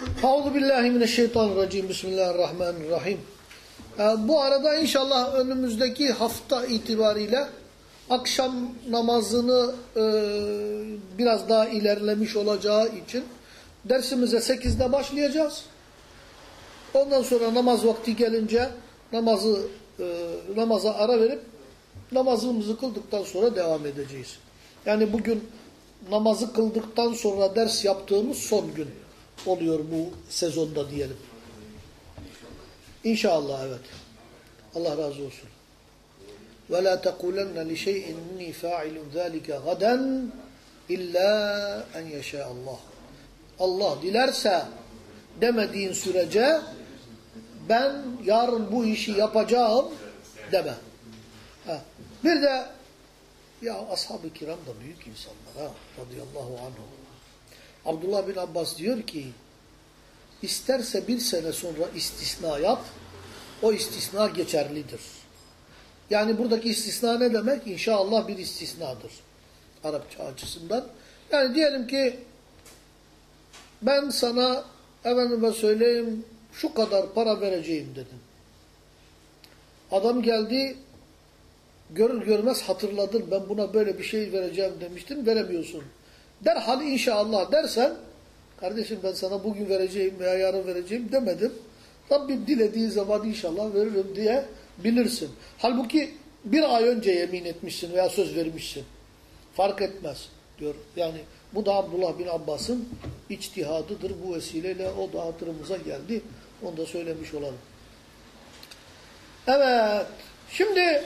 Euzu billahi mineşşeytanirracim. Bismillahirrahmanirrahim. Ee, Bu arada inşallah önümüzdeki hafta itibariyle akşam namazını e, biraz daha ilerlemiş olacağı için dersimize 8'de başlayacağız. Ondan sonra namaz vakti gelince namazı e, namaza ara verip namazımızı kıldıktan sonra devam edeceğiz. Yani bugün namazı kıldıktan sonra ders yaptığımız son gün oluyor bu sezonda diyelim. İnşallah evet. Allah razı olsun. وَلَا تَقُولَنَّ لِشَيْءٍ اِنِّي فَاعِلٌ ذَٰلِكَ غَدًا اِلَّا اَنْ يَشَاءَ اللّٰهِ Allah dilerse demediğin sürece ben yarın bu işi yapacağım deme. Ha. Bir de ya ashab-ı kiram da büyük insanlar ha radıyallahu anhu. Abdullah bin Abbas diyor ki isterse bir sene sonra istisna yap o istisna geçerlidir. Yani buradaki istisna ne demek? İnşallah bir istisnadır. Arapça açısından. Yani diyelim ki ben sana efendime söyleyeyim şu kadar para vereceğim dedim. Adam geldi görür görmez hatırladın ben buna böyle bir şey vereceğim demiştin veremiyorsun. Derhal inşallah dersen kardeşim ben sana bugün vereceğim veya yarın vereceğim demedim. Rabbim dilediği zaman inşallah veririm diye bilirsin. Halbuki bir ay önce yemin etmişsin veya söz vermişsin. Fark etmez diyor. Yani bu da Abdullah bin Abbas'ın içtihadıdır. Bu vesileyle o da hatırımıza geldi. Onu da söylemiş olalım. Evet. Şimdi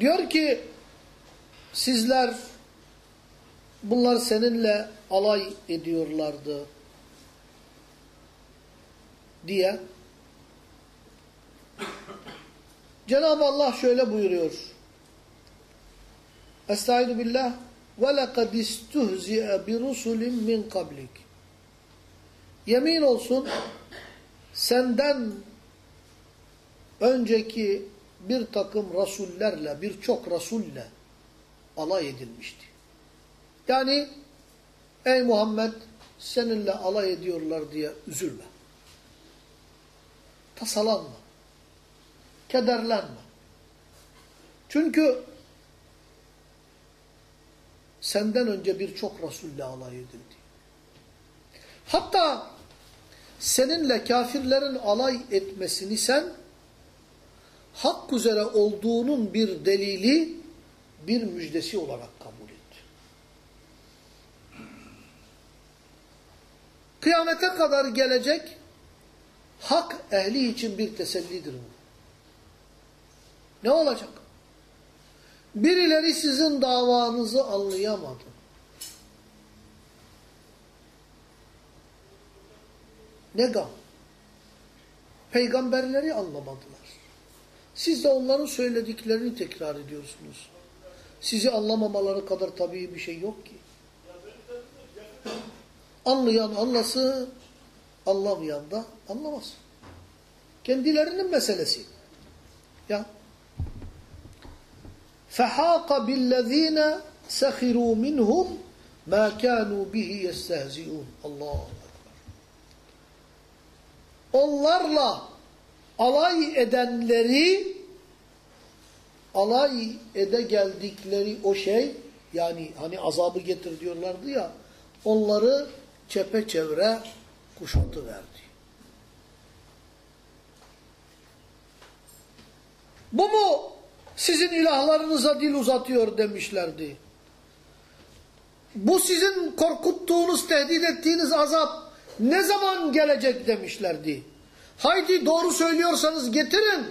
diyor ki sizler Bunlar seninle alay ediyorlardı diye Cenab-ı Allah şöyle buyuruyor. Estaizu billah ve lekad istuhzi'e bi rusulin min kablik. Yemin olsun senden önceki bir takım rasullerle, birçok rasulle alay edilmişti. Yani ey Muhammed seninle alay ediyorlar diye üzülme. Tasalanma. Kederlenme. Çünkü senden önce birçok rasulle alay edildi. Hatta seninle kafirlerin alay etmesini sen hak üzere olduğunun bir delili, bir müjdesi olarak kabul et. Kıyamete kadar gelecek hak ehli için bir tesellidir bu. Ne olacak? Birileri sizin davanızı anlayamadı. Ne gam? Peygamberleri anlamadılar. Siz de onların söylediklerini tekrar ediyorsunuz. Sizi anlamamaları kadar tabii bir şey yok ki. Anlayan anlasın, anlamayan da anlamaz. Kendilerinin meselesi. Ya. فَحَاقَ بِالَّذ۪ينَ سَخِرُوا مِنْهُمْ مَا كَانُوا بِهِ يَسْتَهْزِئُونَ Allah Onlarla alay edenleri alay ede geldikleri o şey yani hani azabı getir diyorlardı ya onları çepeçevre kuşatıverdi. Bu mu sizin ilahlarınıza dil uzatıyor demişlerdi. Bu sizin korkuttuğunuz, tehdit ettiğiniz azap ne zaman gelecek demişlerdi. Haydi doğru söylüyorsanız getirin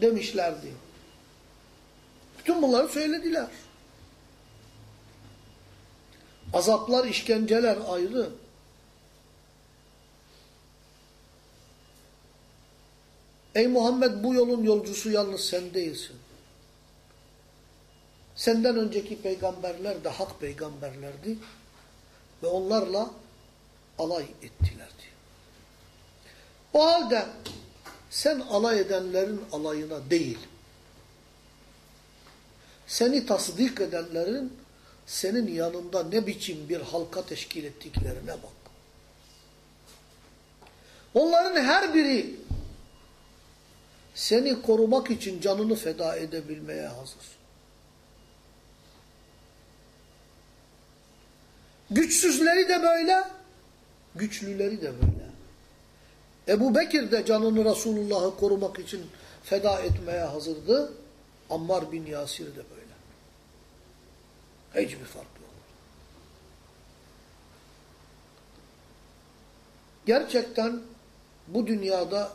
demişlerdi. Bütün bunları söylediler. Azaplar, işkenceler ayrı. Ey Muhammed bu yolun yolcusu yalnız sen değilsin. Senden önceki peygamberler de hak peygamberlerdi ve onlarla alay ettilerdi. O halde sen alay edenlerin alayına değil, seni tasdik edenlerin senin yanında ne biçim bir halka teşkil ettiklerine bak. Onların her biri seni korumak için canını feda edebilmeye hazır. Güçsüzleri de böyle, güçlüleri de böyle. Ebu Bekir de canını Resulullah'ı korumak için feda etmeye hazırdı. Ammar bin Yasir de böyle. Hiçbir fark yok. Gerçekten bu dünyada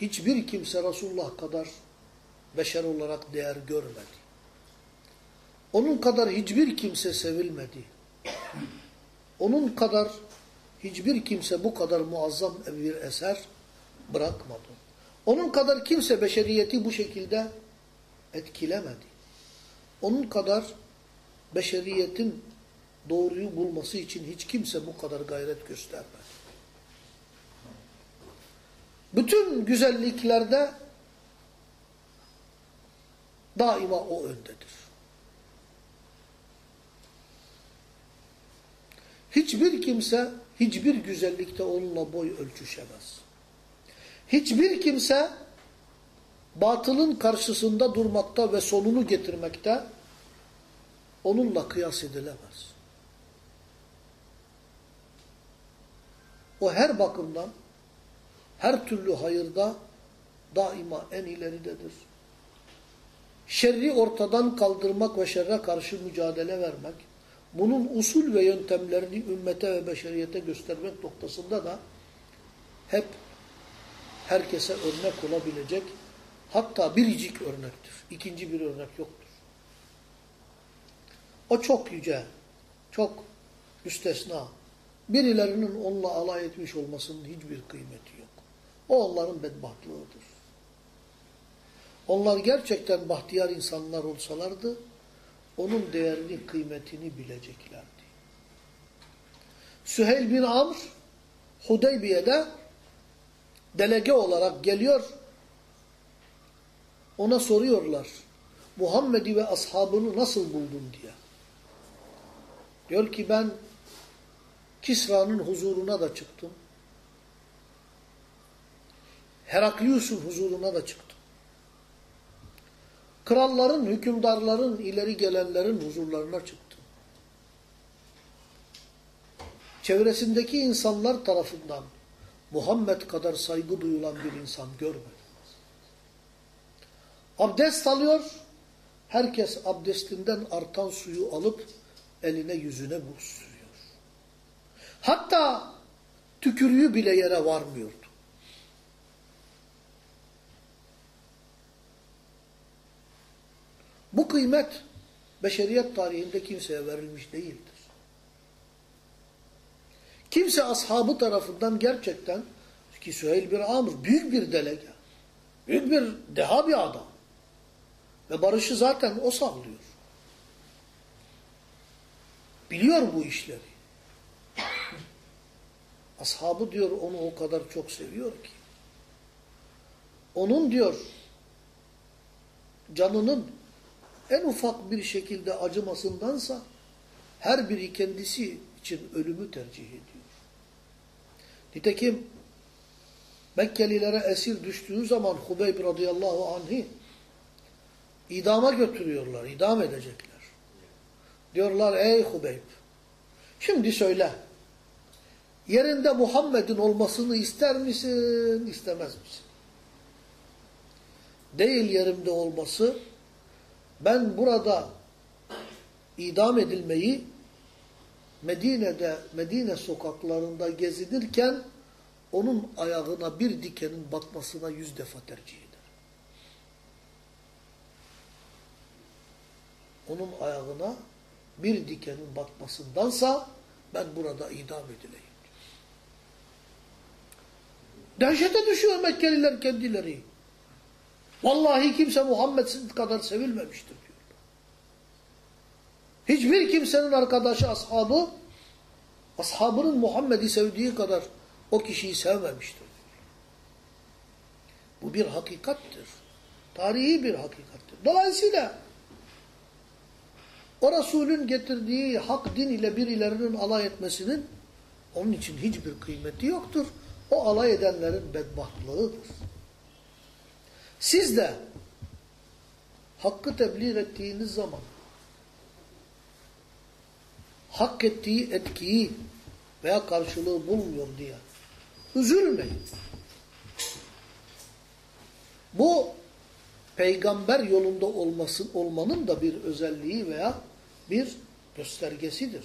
hiçbir kimse Resulullah kadar beşer olarak değer görmedi. Onun kadar hiçbir kimse sevilmedi. Onun kadar hiçbir kimse bu kadar muazzam bir eser bırakmadı. Onun kadar kimse beşeriyeti bu şekilde etkilemedi. Onun kadar beşeriyetin doğruyu bulması için hiç kimse bu kadar gayret göstermedi. Bütün güzelliklerde daima o öndedir. Hiçbir kimse hiçbir güzellikte onunla boy ölçüşemez. Hiçbir kimse batılın karşısında durmakta ve sonunu getirmekte onunla kıyas edilemez. O her bakımdan her türlü hayırda daima en ileridedir. Şerri ortadan kaldırmak ve şerre karşı mücadele vermek, bunun usul ve yöntemlerini ümmete ve beşeriyete göstermek noktasında da hep herkese örnek olabilecek, hatta biricik örnektir. İkinci bir örnek yoktur. O çok yüce, çok müstesna. Birilerinin onunla alay etmiş olmasının hiçbir kıymeti yok. O onların bedbahtlığıdır. Onlar gerçekten bahtiyar insanlar olsalardı, onun değerini, kıymetini bileceklerdi. Süheyl bin Amr, Hudeybiye'de delege olarak geliyor. Ona soruyorlar, Muhammed'i ve ashabını nasıl buldun diye. Diyor ki ben Kisra'nın huzuruna da çıktım. Heraklius'un huzuruna da çıktım. Kralların, hükümdarların, ileri gelenlerin huzurlarına çıktım. Çevresindeki insanlar tarafından Muhammed kadar saygı duyulan bir insan görmedim. Abdest alıyor, herkes abdestinden artan suyu alıp eline yüzüne buz sürüyor. Hatta tükürüğü bile yere varmıyordu. Bu kıymet beşeriyet tarihinde kimseye verilmiş değildir. Kimse ashabı tarafından gerçekten ki Süheyl bir Amr büyük bir delege, büyük bir deha bir adam ve barışı zaten o sağlıyor. Biliyor bu işleri. Ashabı diyor onu o kadar çok seviyor ki. Onun diyor canının en ufak bir şekilde acımasındansa her biri kendisi için ölümü tercih ediyor. Nitekim Mekkelilere esir düştüğü zaman Hubeyb radıyallahu anh'i idama götürüyorlar, idam edecekler. Diyorlar ey Hubeyb şimdi söyle yerinde Muhammed'in olmasını ister misin, istemez misin? Değil yerimde olması ben burada idam edilmeyi Medine'de, Medine sokaklarında gezinirken onun ayağına bir dikenin batmasına yüz defa tercih eder. Onun ayağına bir dikenin batmasındansa ben burada idam edileyim. Dehşete düşüyor Mekkeliler kendileri. Vallahi kimse Muhammed kadar sevilmemiştir diyor. Hiçbir kimsenin arkadaşı, ashabı, ashabının Muhammed'i sevdiği kadar o kişiyi sevmemiştir diyor. Bu bir hakikattir. Tarihi bir hakikattir. Dolayısıyla o Resulün getirdiği hak din ile birilerinin alay etmesinin onun için hiçbir kıymeti yoktur. o alay edenlerin bedbahtlığıdır. Siz de hakkı tebliğ ettiğiniz zaman hak ettiği etkiyi veya karşılığı bulmuyor diye üzülmeyin. Bu peygamber yolunda olmasın olmanın da bir özelliği veya bir göstergesidir.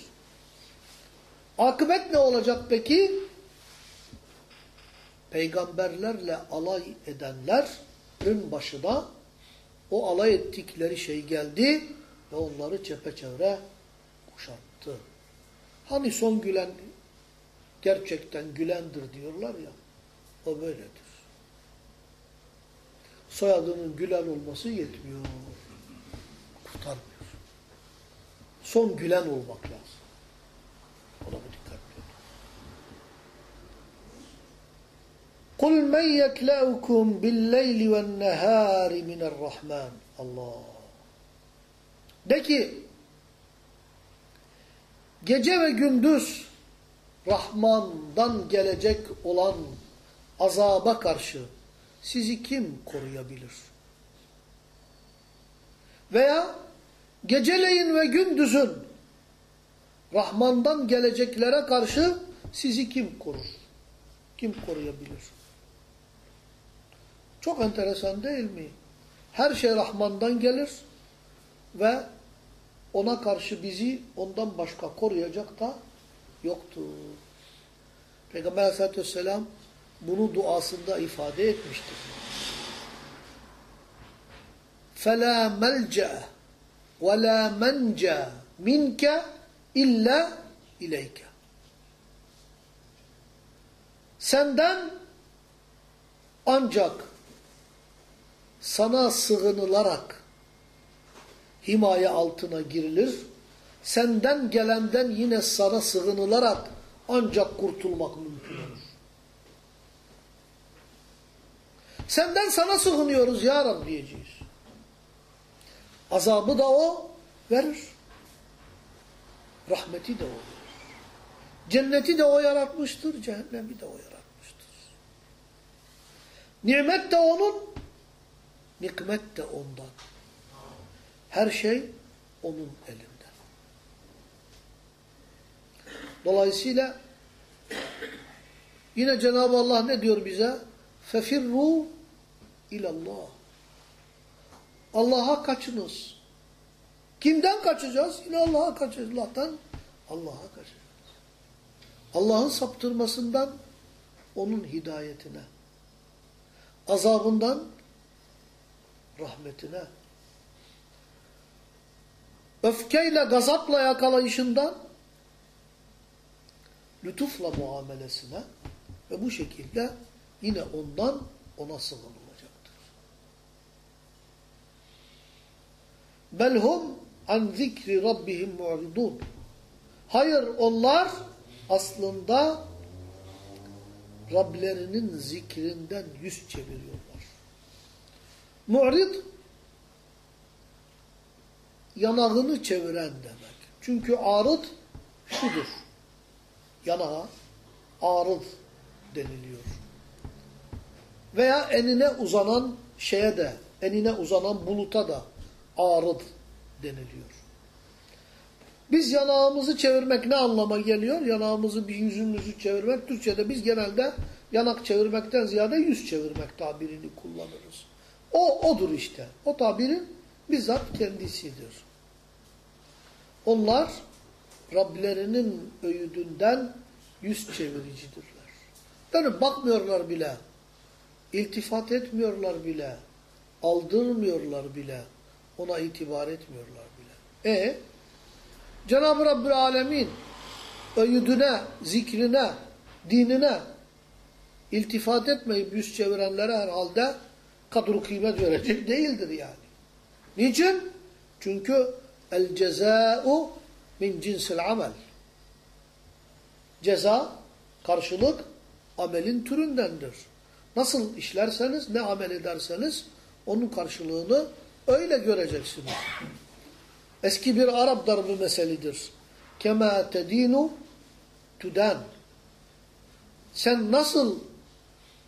Akıbet ne olacak peki? Peygamberlerle alay edenlerin başına o alay ettikleri şey geldi ve onları çepeçevre kuşattı. Hani son gülen gerçekten gülendir diyorlar ya, o böyledir. Soyadının gülen olması yetmiyor. Kurtarmıyor Son gülen olmak lazım. Ona bir dikkat edin. قُلْ مَنْ يَكْلَأُكُمْ بِاللَّيْلِ وَالنَّهَارِ مِنَ الرَّحْمَنِ Allah. De ki, gece ve gündüz Rahman'dan gelecek olan azaba karşı sizi kim koruyabilir? Veya geceleyin ve gündüzün Rahman'dan geleceklere karşı sizi kim korur? Kim koruyabilir? Çok enteresan değil mi? Her şey Rahman'dan gelir ve ona karşı bizi ondan başka koruyacak da yoktur. Peygamber aleyhissalatü vesselam bunu duasında ifade etmiştir. فَلَا مَلْجَأَ وَلَا مَنْجَى مِنْكَ اِلَّا اِلَيْكَ Senden ancak sana sığınılarak himaye altına girilir. Senden gelenden yine sana sığınılarak ancak kurtulmak mümkün olur. Senden sana sığınıyoruz ya Rabbi diyeceğiz. Azabı da o verir. Rahmeti de o verir. Cenneti de o yaratmıştır, cehennemi de o yaratmıştır. Nimet de onun, nikmet de ondan. Her şey onun elinde. Dolayısıyla yine Cenab-ı Allah ne diyor bize? Fefirru ilallah. Allah'a kaçınız. Kimden kaçacağız? Yine Allah'a kaçacağız. Allah'tan Allah'a kaçacağız. Allah'ın saptırmasından onun hidayetine. Azabından rahmetine. Öfkeyle, gazapla yakalayışından lütufla muamelesine ve bu şekilde yine ondan ona sığınılacaktır. Belhum an zikri rabbihim mu'ridun. Hayır onlar aslında Rablerinin zikrinden yüz çeviriyorlar. Mu'rid yanağını çeviren demek. Çünkü arıd şudur. Yanağa arıd deniliyor. Veya enine uzanan şeye de, enine uzanan buluta da arıd deniliyor. Biz yanağımızı çevirmek ne anlama geliyor? Yanağımızı bir yüzümüzü çevirmek. Türkçe'de biz genelde yanak çevirmekten ziyade yüz çevirmek tabirini kullanırız. O, odur işte. O tabirin bizzat kendisidir. Onlar Rablerinin öğüdünden yüz çeviricidirler. Yani bakmıyorlar bile. İltifat etmiyorlar bile. Aldırmıyorlar bile. Ona itibar etmiyorlar bile. E Cenab-ı Rabbül Alemin öğüdüne, zikrine, dinine iltifat etmeyip yüz çevirenlere herhalde kadru kıymet verecek değildir yani. Niçin? Çünkü el cezâ'u min cinsil amel. Ceza, karşılık amelin türündendir. Nasıl işlerseniz, ne amel ederseniz onun karşılığını öyle göreceksiniz. Eski bir Arap darbu meselidir. Kema tedinu tudan. Sen nasıl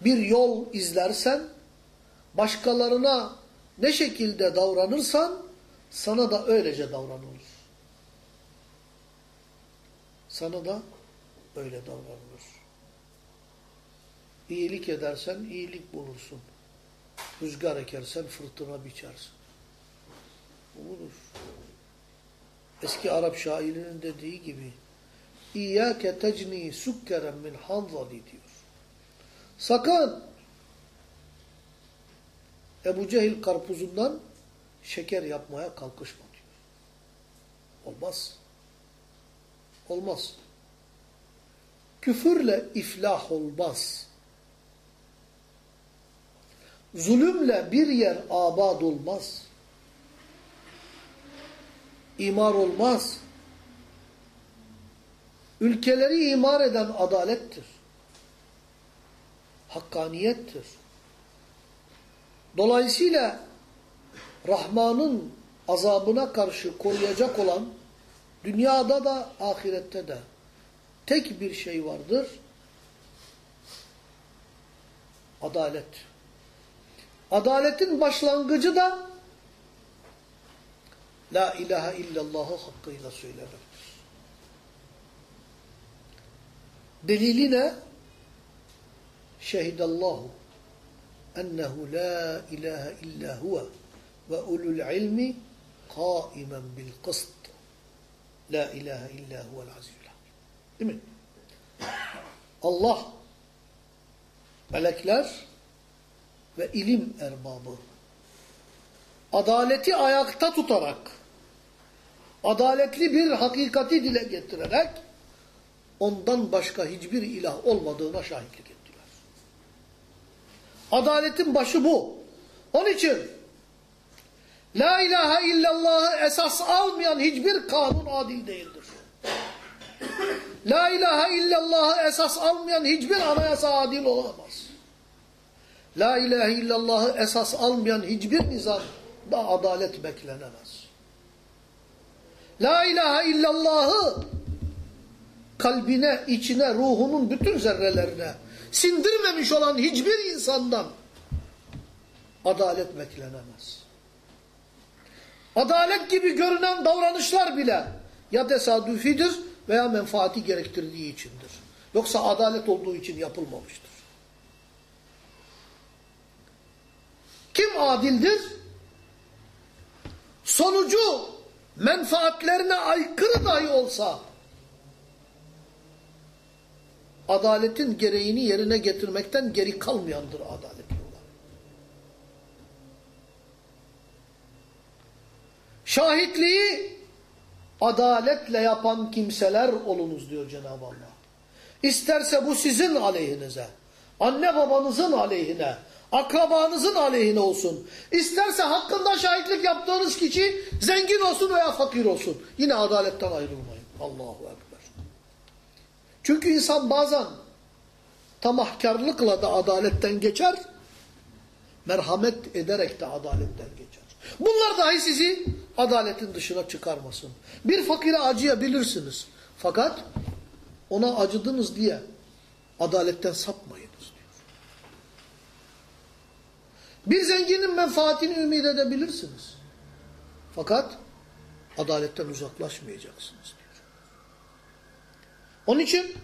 bir yol izlersen, başkalarına ne şekilde davranırsan, sana da öylece davranılır. Sana da öyle davranılır. İyilik edersen iyilik bulursun. Rüzgar ekersen fırtına biçersin. Bu budur. Eski Arap şairinin dediği gibi İyyâke tecni sukkeren min hanzali diyor. Sakın Ebu Cehil karpuzundan şeker yapmaya kalkışma diyor. Olmaz. Olmaz. Küfürle iflah olmaz. Zulümle bir yer abad olmaz. İmar olmaz. Ülkeleri imar eden adalettir. Hakkaniyettir. Dolayısıyla Rahman'ın azabına karşı koruyacak olan dünyada da ahirette de tek bir şey vardır. Adalet. Adaletin başlangıcı da La ilahe illallahı hakkıyla söylemektir. Delili ne? Şehidallahu ennehu la ilahe illa huve ve ulul ilmi kaimen bil kıst. La ilahe illa huvel azizul hakim. Değil mi? Allah, melekler ve ilim erbabı adaleti ayakta tutarak adaletli bir hakikati dile getirerek ondan başka hiçbir ilah olmadığına şahitlik ettiler. Adaletin başı bu. Onun için La ilahe illallah'ı esas almayan hiçbir kanun adil değildir. La ilahe illallah'ı esas almayan hiçbir anayasa adil olamaz. La ilahe illallah'ı esas almayan hiçbir nizam da adalet beklenemez. La ilahe illallah'ı kalbine, içine, ruhunun bütün zerrelerine sindirmemiş olan hiçbir insandan adalet beklenemez. Adalet gibi görünen davranışlar bile ya tesadüfidir veya menfaati gerektirdiği içindir. Yoksa adalet olduğu için yapılmamıştır. Kim adildir? Sonucu menfaatlerine aykırı dahi olsa adaletin gereğini yerine getirmekten geri kalmayandır adalet yolu. Şahitliği adaletle yapan kimseler olunuz diyor Cenab-ı Allah. İsterse bu sizin aleyhinize, anne babanızın aleyhine, akrabanızın aleyhine olsun. İsterse hakkında şahitlik yaptığınız kişi zengin olsun veya fakir olsun. Yine adaletten ayrılmayın. Allahu Ekber. Çünkü insan bazen tamahkarlıkla da adaletten geçer, merhamet ederek de adaletten geçer. Bunlar dahi sizi adaletin dışına çıkarmasın. Bir fakire acıyabilirsiniz. Fakat ona acıdınız diye adaletten sapmayınız diyor. Bir zenginin menfaatini ümit edebilirsiniz. Fakat adaletten uzaklaşmayacaksınız diyor. Onun için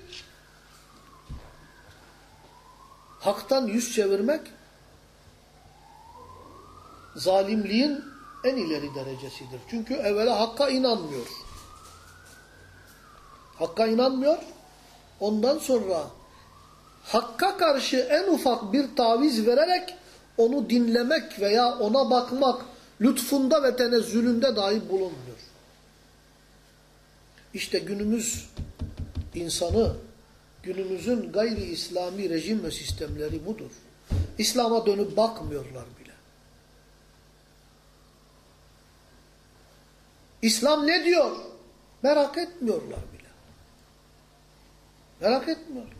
haktan yüz çevirmek zalimliğin en ileri derecesidir. Çünkü evvela hakka inanmıyor. Hakka inanmıyor. Ondan sonra hakka karşı en ufak bir taviz vererek onu dinlemek veya ona bakmak lütfunda ve tenezzülünde dahi bulunmuyor. İşte günümüz insanı, günümüzün gayri İslami rejim ve sistemleri budur. İslam'a dönüp bakmıyorlar bile. İslam ne diyor? Merak etmiyorlar bile. Merak etmiyorlar.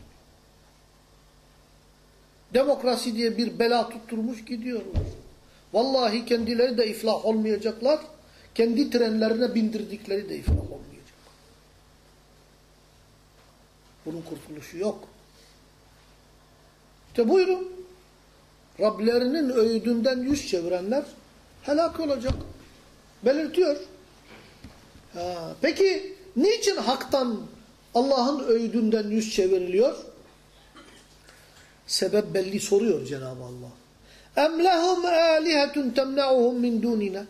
Demokrasi diye bir bela tutturmuş gidiyorlar. Vallahi kendileri de iflah olmayacaklar. Kendi trenlerine bindirdikleri de iflah olmayacak. Bunun kurtuluşu yok. İşte buyurun. Rablerinin öğüdünden yüz çevirenler helak olacak. Belirtiyor. Ha, peki niçin haktan Allah'ın öğüdünden yüz çeviriliyor? Sebep belli soruyor Cenab-ı Allah. اَمْ لَهُمْ آلِهَةٌ تَمْنَعُهُمْ مِنْ دُونِنَا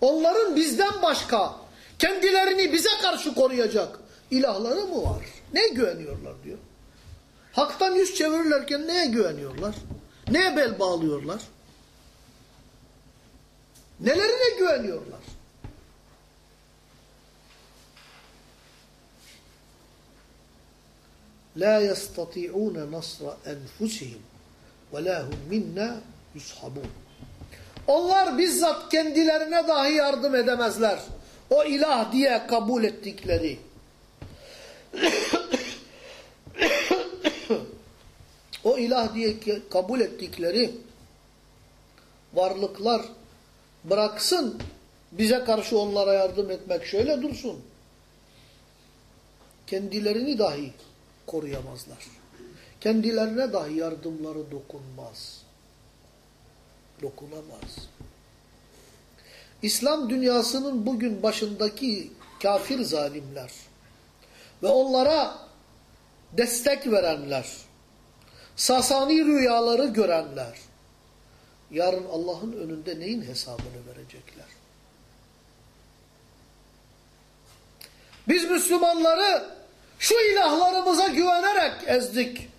Onların bizden başka kendilerini bize karşı koruyacak ilahları mı var? Neye güveniyorlar diyor. Haktan yüz çevirirlerken neye güveniyorlar? Neye bel bağlıyorlar? Nelerine güveniyorlar? La yestati'un nasra enfusihim ve la minna yushabun. Onlar bizzat kendilerine dahi yardım edemezler. O ilah diye kabul ettikleri. o ilah diye kabul ettikleri varlıklar bıraksın bize karşı onlara yardım etmek şöyle dursun. Kendilerini dahi koruyamazlar. Kendilerine dahi yardımları dokunmaz. Dokunamaz. İslam dünyasının bugün başındaki kafir zalimler ve onlara destek verenler, Sasani rüyaları görenler, yarın Allah'ın önünde neyin hesabını verecekler? Biz Müslümanları şu ilahlarımıza güvenerek ezdik,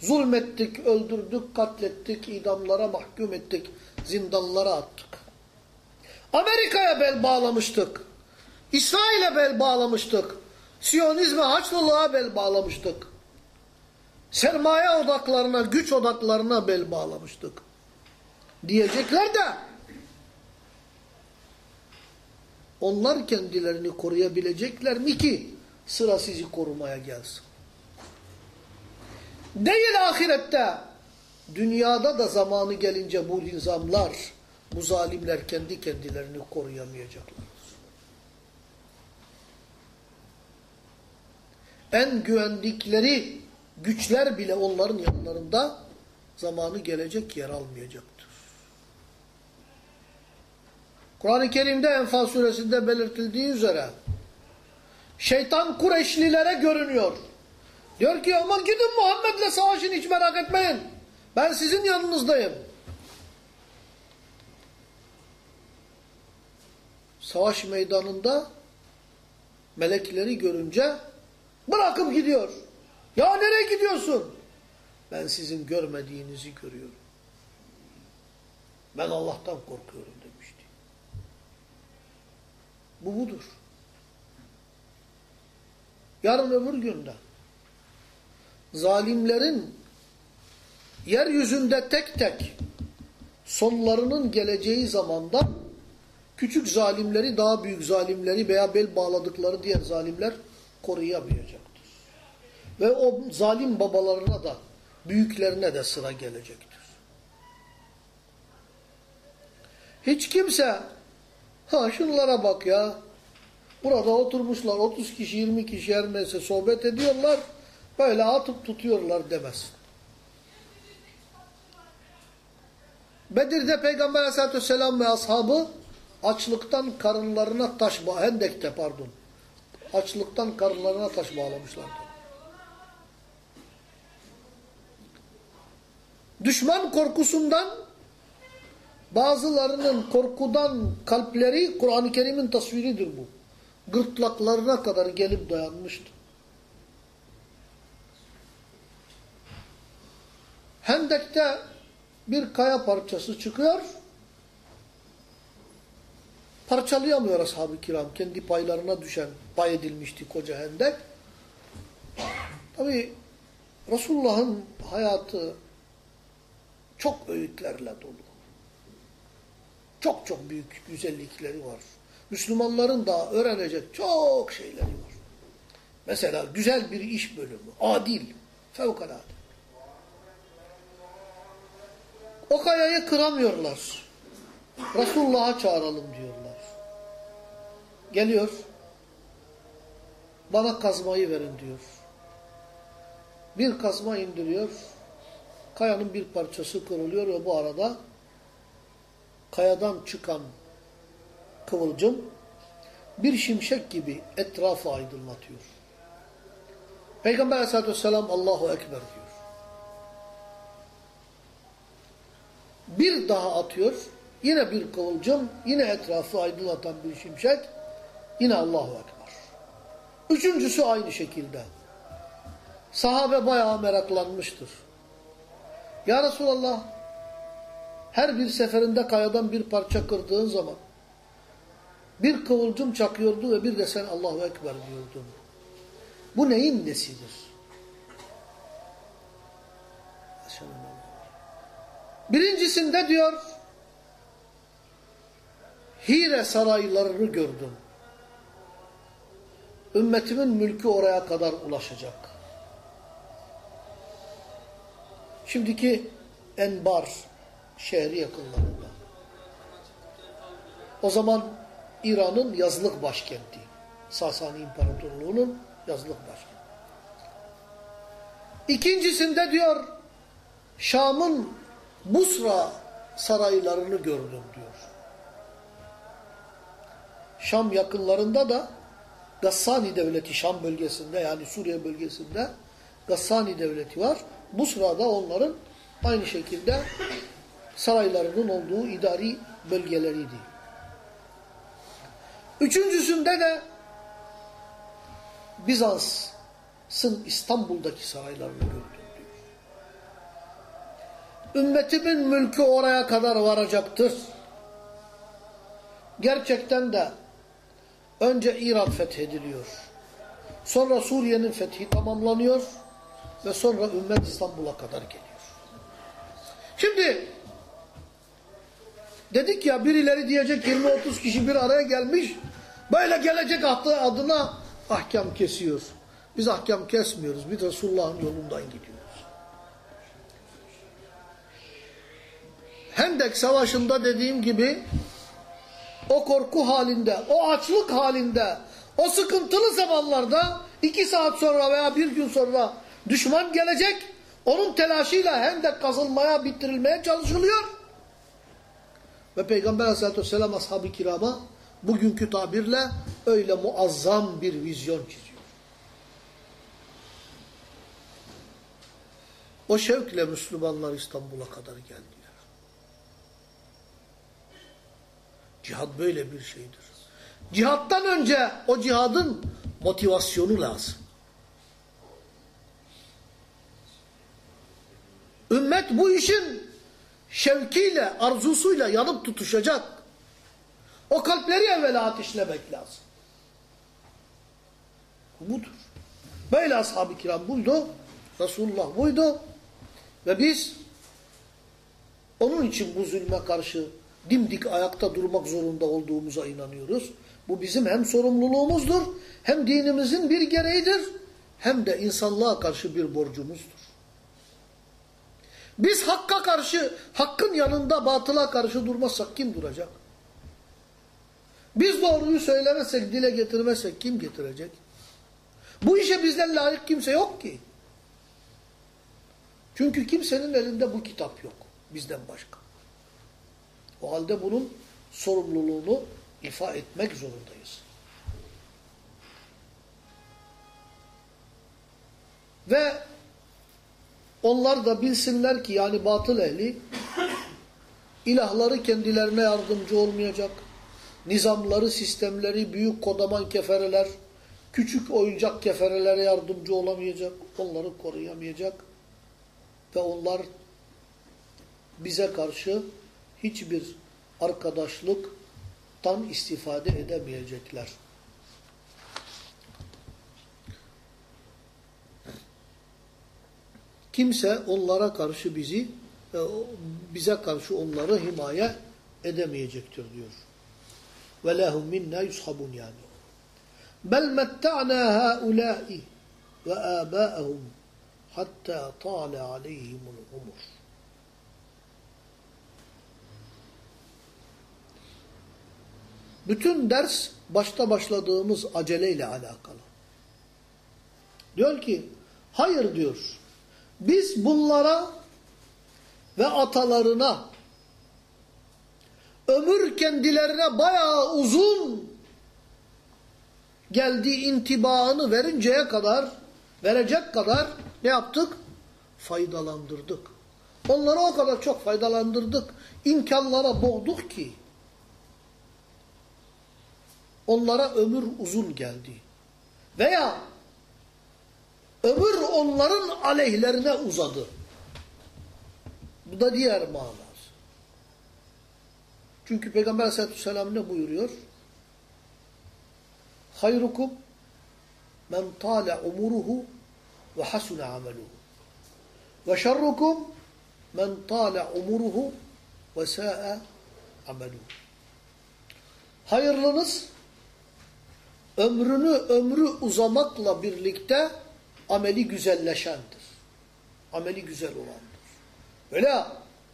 zulmettik, öldürdük, katlettik, idamlara mahkum ettik, zindanlara attık. Amerika'ya bel bağlamıştık. İsrail'e bel bağlamıştık. Siyonizme, Haçlılığa bel bağlamıştık. Sermaye odaklarına, güç odaklarına bel bağlamıştık. Diyecekler de onlar kendilerini koruyabilecekler mi ki sıra sizi korumaya gelsin? Değil ahirette. Dünyada da zamanı gelince bu nizamlar, bu zalimler kendi kendilerini koruyamayacaklar. En güvendikleri güçler bile onların yanlarında zamanı gelecek yer almayacaktır. Kur'an-ı Kerim'de Enfal suresinde belirtildiği üzere şeytan Kureyşlilere görünüyor. Diyor ki ama gidin Muhammed'le savaşın hiç merak etmeyin. Ben sizin yanınızdayım. Savaş meydanında melekleri görünce bırakıp gidiyor. Ya nereye gidiyorsun? Ben sizin görmediğinizi görüyorum. Ben Allah'tan korkuyorum demişti. Bu budur. Yarın öbür günde zalimlerin yeryüzünde tek tek sonlarının geleceği zamanda küçük zalimleri daha büyük zalimleri veya bel bağladıkları diğer zalimler koruyamayacaktır. Ve o zalim babalarına da büyüklerine de sıra gelecektir. Hiç kimse ha şunlara bak ya burada oturmuşlar 30 kişi 20 kişi her neyse sohbet ediyorlar böyle atıp tutuyorlar demez. Bedir'de Peygamber aleyhissalatü vesselam ve ashabı açlıktan karınlarına taş bağ Hendek'te pardon. Açlıktan karınlarına taş bağlamışlardı. Düşman korkusundan bazılarının korkudan kalpleri Kur'an-ı Kerim'in tasviridir bu. Gırtlaklarına kadar gelip dayanmıştı. Hendek'te bir kaya parçası çıkıyor. Parçalayamıyor ashab-ı kiram. Kendi paylarına düşen pay edilmişti koca hendek. Tabi Resulullah'ın hayatı çok öğütlerle dolu. Çok çok büyük güzellikleri var. Müslümanların da öğrenecek çok şeyleri var. Mesela güzel bir iş bölümü, adil, fevkalade. O kayayı kıramıyorlar. Resulullah'a çağıralım diyorlar. Geliyor. Bana kazmayı verin diyor. Bir kazma indiriyor. kayanın bir parçası kırılıyor ve bu arada kayadan çıkan kıvılcım bir şimşek gibi etrafı aydınlatıyor. Peygamber aleyhissalatü vesselam Allahu Ekber diyor. Bir daha atıyor. Yine bir kıvılcım, yine etrafı aydınlatan bir şimşek. Yine Allahu Ekber. Üçüncüsü aynı şekilde. Sahabe bayağı meraklanmıştır. Ya Resulallah her bir seferinde kayadan bir parça kırdığın zaman bir kıvılcım çakıyordu ve bir de sen Allahu Ekber diyordun. Bu neyin nesidir? Birincisinde diyor Hire saraylarını gördüm. Ümmetimin mülkü oraya kadar ulaşacak. Şimdiki Enbar şehri yakınlarında. O zaman İran'ın yazlık başkenti. Sasani İmparatorluğu'nun yazlık başkenti. İkincisinde diyor Şam'ın Busra saraylarını gördüm diyor. Şam yakınlarında da Gassani devleti Şam bölgesinde yani Suriye bölgesinde Gassani devleti var. Bu sırada onların aynı şekilde saraylarının olduğu idari bölgeleriydi. Üçüncüsünde de Bizans'ın İstanbul'daki saraylarını gördüm diyor. Ümmetimin mülkü oraya kadar varacaktır. Gerçekten de önce İran fethediliyor. Sonra Suriye'nin fethi tamamlanıyor ve sonra ümmet İstanbul'a kadar geliyor. Şimdi dedik ya birileri diyecek 20-30 kişi bir araya gelmiş böyle gelecek adına ahkam kesiyor. Biz ahkam kesmiyoruz. Biz Resulullah'ın yolundan gidiyoruz. Hendek Savaşı'nda dediğim gibi o korku halinde, o açlık halinde, o sıkıntılı zamanlarda iki saat sonra veya bir gün sonra düşman gelecek, onun telaşıyla hendek kazılmaya, bitirilmeye çalışılıyor. Ve Peygamber aleyhissalatü vesselam ashab-ı kirama bugünkü tabirle öyle muazzam bir vizyon çiziyor. O şevkle Müslümanlar İstanbul'a kadar geldiler. Cihad böyle bir şeydir. Cihattan önce o cihadın motivasyonu lazım. Ümmet bu işin şevkiyle, arzusuyla yanıp tutuşacak. O kalpleri evvela ateşlemek lazım. Budur. Böyle ashab-ı kiram buydu. Resulullah buydu. Ve biz onun için bu zulme karşı dimdik ayakta durmak zorunda olduğumuza inanıyoruz. Bu bizim hem sorumluluğumuzdur, hem dinimizin bir gereğidir, hem de insanlığa karşı bir borcumuzdur. Biz hakka karşı, hakkın yanında batıla karşı durmazsak kim duracak? Biz doğruyu söylemezsek, dile getirmezsek kim getirecek? Bu işe bizden layık kimse yok ki. Çünkü kimsenin elinde bu kitap yok bizden başka. O halde bunun sorumluluğunu ifa etmek zorundayız. Ve onlar da bilsinler ki yani batıl ehli ilahları kendilerine yardımcı olmayacak. Nizamları, sistemleri, büyük kodaman kefereler, küçük oyuncak keferelere yardımcı olamayacak. Onları koruyamayacak. Ve onlar bize karşı hiçbir arkadaşlıktan istifade edemeyecekler. Kimse onlara karşı bizi, e, bize karşı onları himaye edemeyecektir diyor. Ve lehum minna yushabun yani. Bel metta'na haula'i ve âbâ'ehum hatta tâle aleyhimul umur. Bütün ders başta başladığımız aceleyle alakalı. Diyor ki, hayır diyor, biz bunlara ve atalarına ömür kendilerine bayağı uzun geldiği intibaını verinceye kadar, verecek kadar ne yaptık? Faydalandırdık. Onları o kadar çok faydalandırdık, imkanlara boğduk ki onlara ömür uzun geldi. Veya ömür onların aleyhlerine uzadı. Bu da diğer manası. Çünkü Peygamber aleyhissalatü vesselam ne buyuruyor? Hayrukum men tâle umuruhu ve hasune ameluhu. Ve şerrukum men tâle umuruhu ve sâ'e ameluhu. Hayırlınız ömrünü ömrü uzamakla birlikte ameli güzelleşendir. Ameli güzel olandır. Öyle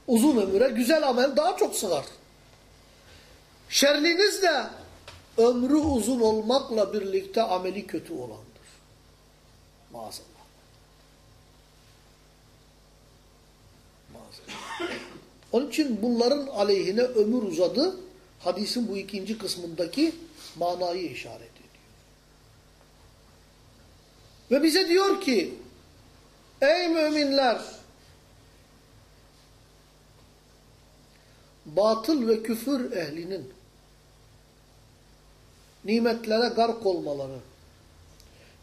uzun ömüre güzel amel daha çok sığar. Şerliniz de ömrü uzun olmakla birlikte ameli kötü olandır. Maazallah. Maazallah. Onun için bunların aleyhine ömür uzadı. Hadisin bu ikinci kısmındaki manayı işaret. Ve bize diyor ki ey müminler batıl ve küfür ehlinin nimetlere gark olmaları,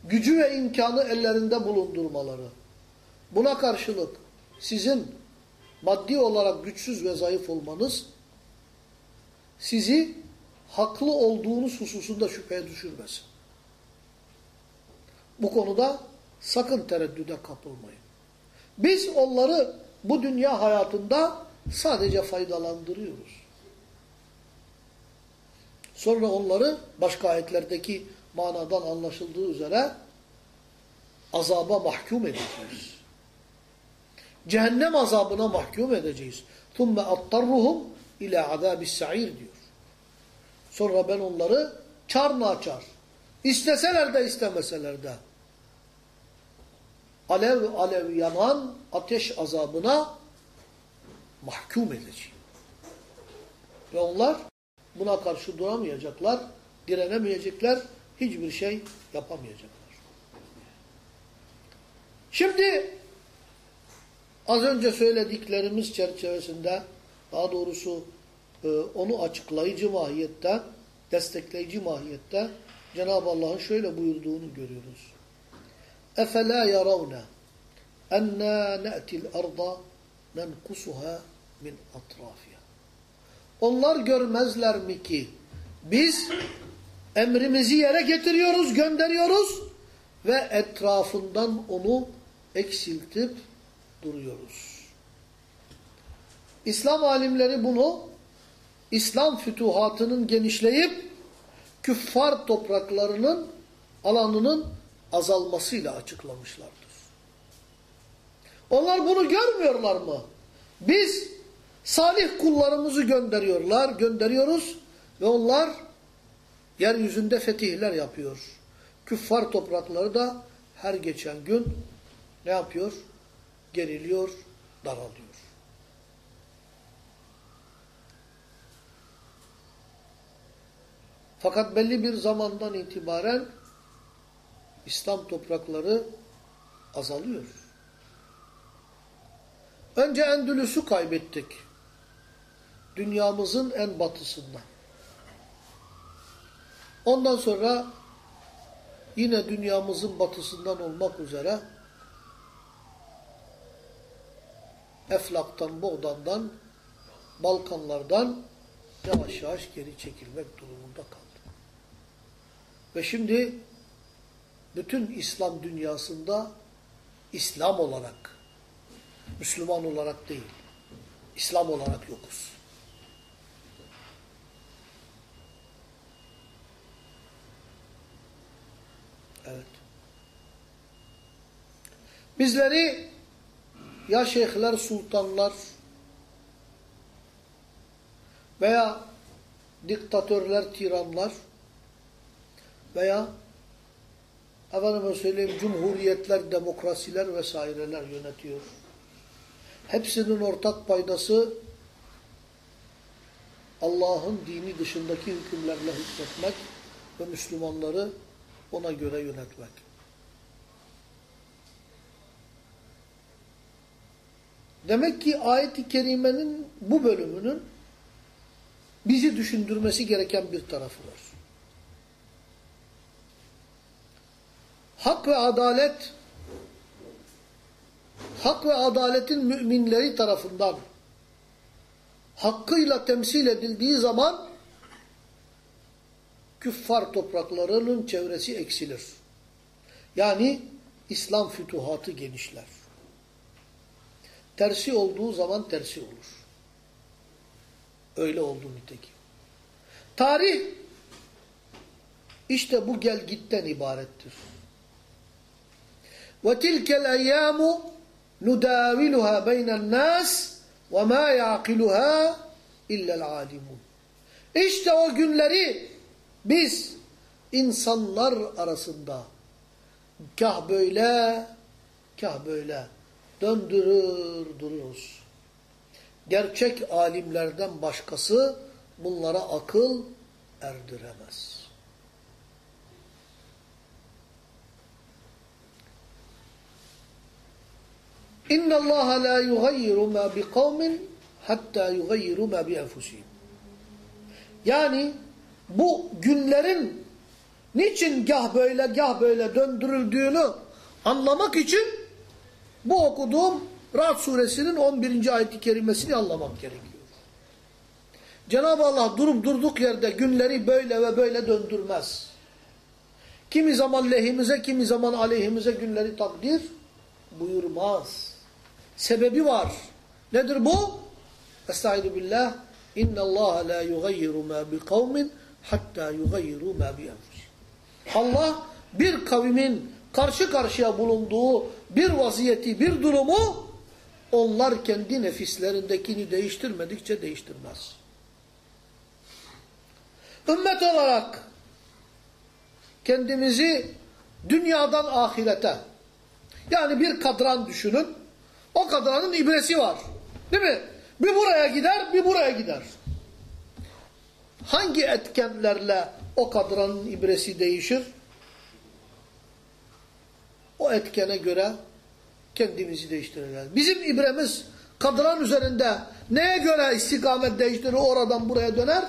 gücü ve imkanı ellerinde bulundurmaları, buna karşılık sizin maddi olarak güçsüz ve zayıf olmanız sizi haklı olduğunuz hususunda şüpheye düşürmesin. Bu konuda sakın tereddüde kapılmayın. Biz onları bu dünya hayatında sadece faydalandırıyoruz. Sonra onları başka ayetlerdeki manadan anlaşıldığı üzere azaba mahkum edeceğiz. Cehennem azabına mahkum edeceğiz. ثُمَّ اَطَّرُّهُمْ اِلَى عَذَابِ السَّعِيرِ diyor. Sonra ben onları çar naçar, isteseler de istemeseler de alev alev yanan ateş azabına mahkum edeceğim. Ve onlar buna karşı duramayacaklar, direnemeyecekler, hiçbir şey yapamayacaklar. Şimdi az önce söylediklerimiz çerçevesinde daha doğrusu e, onu açıklayıcı mahiyette, destekleyici mahiyette Cenab-ı Allah'ın şöyle buyurduğunu görüyoruz. اَفَلَا يَرَوْنَ اَنَّا نَأْتِ الْأَرْضَ نَنْقُسُهَا min atrafiya. Onlar görmezler mi ki biz emrimizi yere getiriyoruz, gönderiyoruz ve etrafından onu eksiltip duruyoruz. İslam alimleri bunu İslam fütuhatının genişleyip küffar topraklarının alanının azalmasıyla açıklamışlardır. Onlar bunu görmüyorlar mı? Biz salih kullarımızı gönderiyorlar, gönderiyoruz ve onlar yeryüzünde fetihler yapıyor. Küffar toprakları da her geçen gün ne yapıyor? Geriliyor, daralıyor. Fakat belli bir zamandan itibaren İslam toprakları azalıyor. Önce Endülüs'ü kaybettik. Dünyamızın en batısında. Ondan sonra yine dünyamızın batısından olmak üzere Eflak'tan, Boğdan'dan, Balkanlardan yavaş yavaş geri çekilmek durumunda kaldı. Ve şimdi bütün İslam dünyasında İslam olarak, Müslüman olarak değil, İslam olarak yokuz. Evet. Bizleri ya şeyhler, sultanlar veya diktatörler, tiranlar veya efendime söyleyeyim cumhuriyetler, demokrasiler vesaireler yönetiyor. hepsinin ortak paydası Allah'ın dini dışındaki hükümlerle hükmetmek ve Müslümanları ona göre yönetmek. Demek ki ayet-i kerimenin bu bölümünün bizi düşündürmesi gereken bir tarafı var. Hak ve adalet hak ve adaletin müminleri tarafından hakkıyla temsil edildiği zaman küffar topraklarının çevresi eksilir. Yani İslam fütuhatı genişler. Tersi olduğu zaman tersi olur. Öyle oldu nitekim. Tarih işte bu gel gitten ibarettir. وَتِلْكَ الْاَيَّامُ نُدَاوِلُهَا بَيْنَ النَّاسِ وَمَا يَعْقِلُهَا اِلَّا الْعَالِمُونَ İşte o günleri biz insanlar arasında kah böyle, kah böyle döndürür dururuz. Gerçek alimlerden başkası bunlara akıl erdiremez. İnna Allah la yugayyiru ma bi kavmin hatta yugayyiru ma bi enfusihim. Yani bu günlerin niçin gah böyle gah böyle döndürüldüğünü anlamak için bu okuduğum Ra'd suresinin 11. ayet-i kerimesini anlamak gerekiyor. Cenab-ı Allah durup durduk yerde günleri böyle ve böyle döndürmez. Kimi zaman lehimize, kimi zaman aleyhimize günleri takdir buyurmaz. Sebebi var. Nedir bu? Estaizu billah. İnna Allah la yugayyiru ma bi kavmin hatta yugayyiru ma bi Allah bir kavimin karşı karşıya bulunduğu bir vaziyeti, bir durumu onlar kendi nefislerindekini değiştirmedikçe değiştirmez. Ümmet olarak kendimizi dünyadan ahirete yani bir kadran düşünün. O kadranın ibresi var. Değil mi? Bir buraya gider, bir buraya gider. Hangi etkenlerle o kadranın ibresi değişir? O etkene göre kendimizi değiştireceğiz. Bizim ibremiz kadran üzerinde neye göre istikamet değiştirir, oradan buraya döner?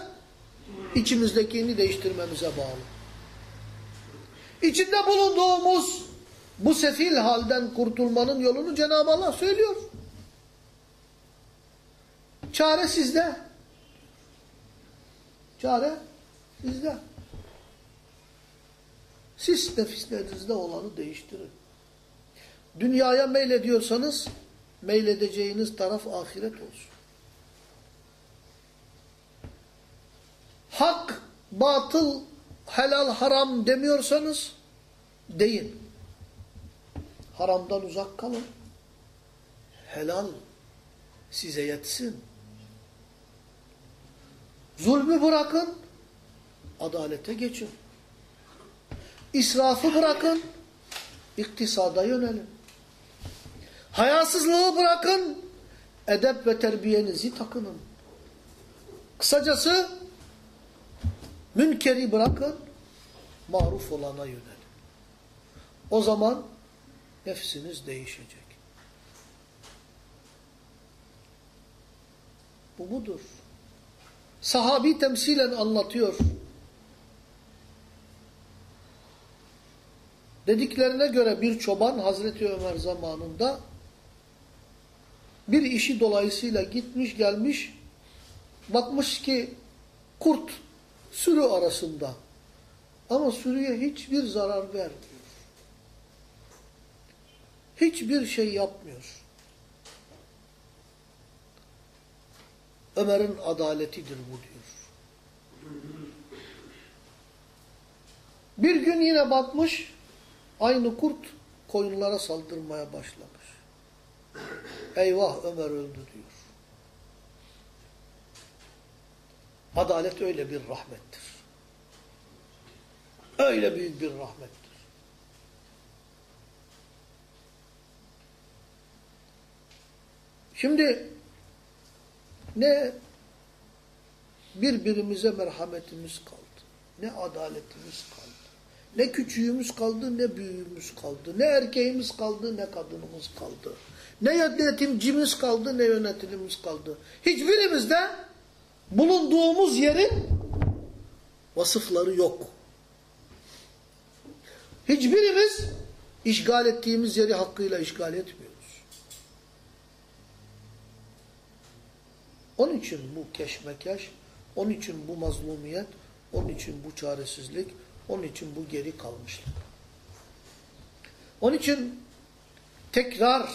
İçimizdekini değiştirmemize bağlı. İçinde bulunduğumuz bu sefil halden kurtulmanın yolunu Cenab-ı Allah söylüyor. Çare sizde. Çare sizde. Siz nefislerinizde olanı değiştirin. Dünyaya meylediyorsanız meyledeceğiniz taraf ahiret olsun. Hak, batıl, helal, haram demiyorsanız deyin. Haramdan uzak kalın. Helal size yetsin. Zulmü bırakın, adalete geçin. İsrafı bırakın, iktisada yönelin. Hayasızlığı bırakın, edep ve terbiyenizi takının. Kısacası, münkeri bırakın, maruf olana yönelin. O zaman nefsiniz değişecek. Bu budur. Sahabi temsilen anlatıyor. Dediklerine göre bir çoban Hazreti Ömer zamanında bir işi dolayısıyla gitmiş gelmiş bakmış ki kurt sürü arasında ama sürüye hiçbir zarar vermiyor. Hiçbir şey yapmıyor. Ömer'in adaletidir bu diyor. Bir gün yine bakmış, aynı kurt koyunlara saldırmaya başlamış. Eyvah Ömer öldü diyor. Adalet öyle bir rahmettir. Öyle büyük bir rahmettir. Şimdi ne birbirimize merhametimiz kaldı. Ne adaletimiz kaldı. Ne küçüğümüz kaldı, ne büyüğümüz kaldı. Ne erkeğimiz kaldı, ne kadınımız kaldı. Ne yönetimcimiz kaldı, ne yönetimimiz kaldı. Hiçbirimizde bulunduğumuz yerin vasıfları yok. Hiçbirimiz işgal ettiğimiz yeri hakkıyla işgal etmiyoruz. Onun için bu keşmekeş, onun için bu mazlumiyet, onun için bu çaresizlik, onun için bu geri kalmışlık. Onun için tekrar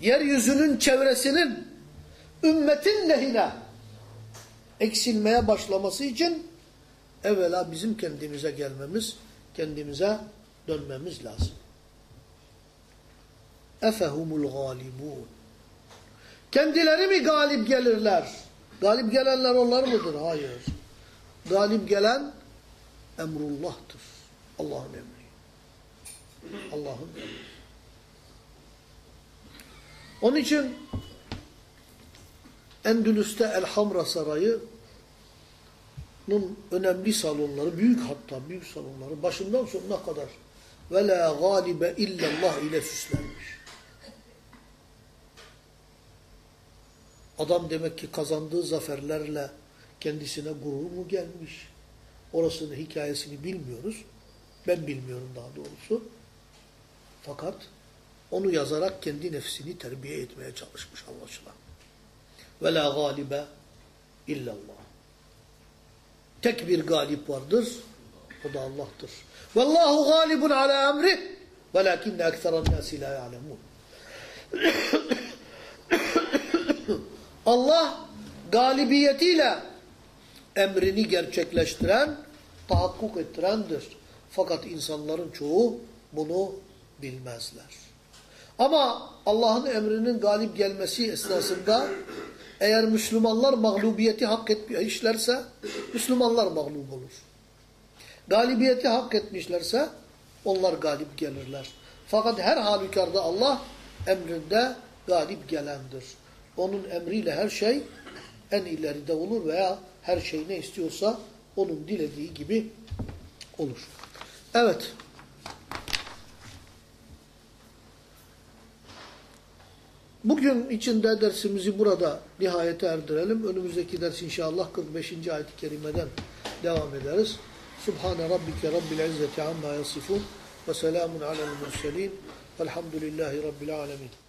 yeryüzünün çevresinin ümmetin lehine eksilmeye başlaması için evvela bizim kendimize gelmemiz, kendimize dönmemiz lazım. Efehumul galibun. Kendileri mi galip gelirler? Galip gelenler onlar mıdır? Hayır. Galip gelen emrullah'tır. Allah'ın emri. Allah'ın emri. Onun için Endülüs'te Elhamra Sarayı'nın önemli salonları, büyük hatta büyük salonları başından sonuna kadar ve la galibe illallah ile süslenmiş. Adam demek ki kazandığı zaferlerle kendisine gurur mu gelmiş? Orasının hikayesini bilmiyoruz. Ben bilmiyorum daha doğrusu. Fakat onu yazarak kendi nefsini terbiye etmeye çalışmış anlaşılan. Ve la galibe illallah. Tek bir galip vardır. O da Allah'tır. Vallahu galibun ala emrih velakinne ekseren nasi la ya'lemun. Allah galibiyetiyle emrini gerçekleştiren, tahakkuk ettirendir. Fakat insanların çoğu bunu bilmezler. Ama Allah'ın emrinin galip gelmesi esnasında eğer Müslümanlar mağlubiyeti hak etmişlerse Müslümanlar mağlup olur. Galibiyeti hak etmişlerse onlar galip gelirler. Fakat her halükarda Allah emrinde galip gelendir. Onun emriyle her şey en ileride olur veya her şey ne istiyorsa onun dilediği gibi olur. Evet. Bugün içinde dersimizi burada nihayete erdirelim. Önümüzdeki ders inşallah 45. ayet-i kerimeden devam ederiz. Subhane rabbike rabbil izzeti amma yasifun ve selamun alel murselin velhamdülillahi rabbil alemin.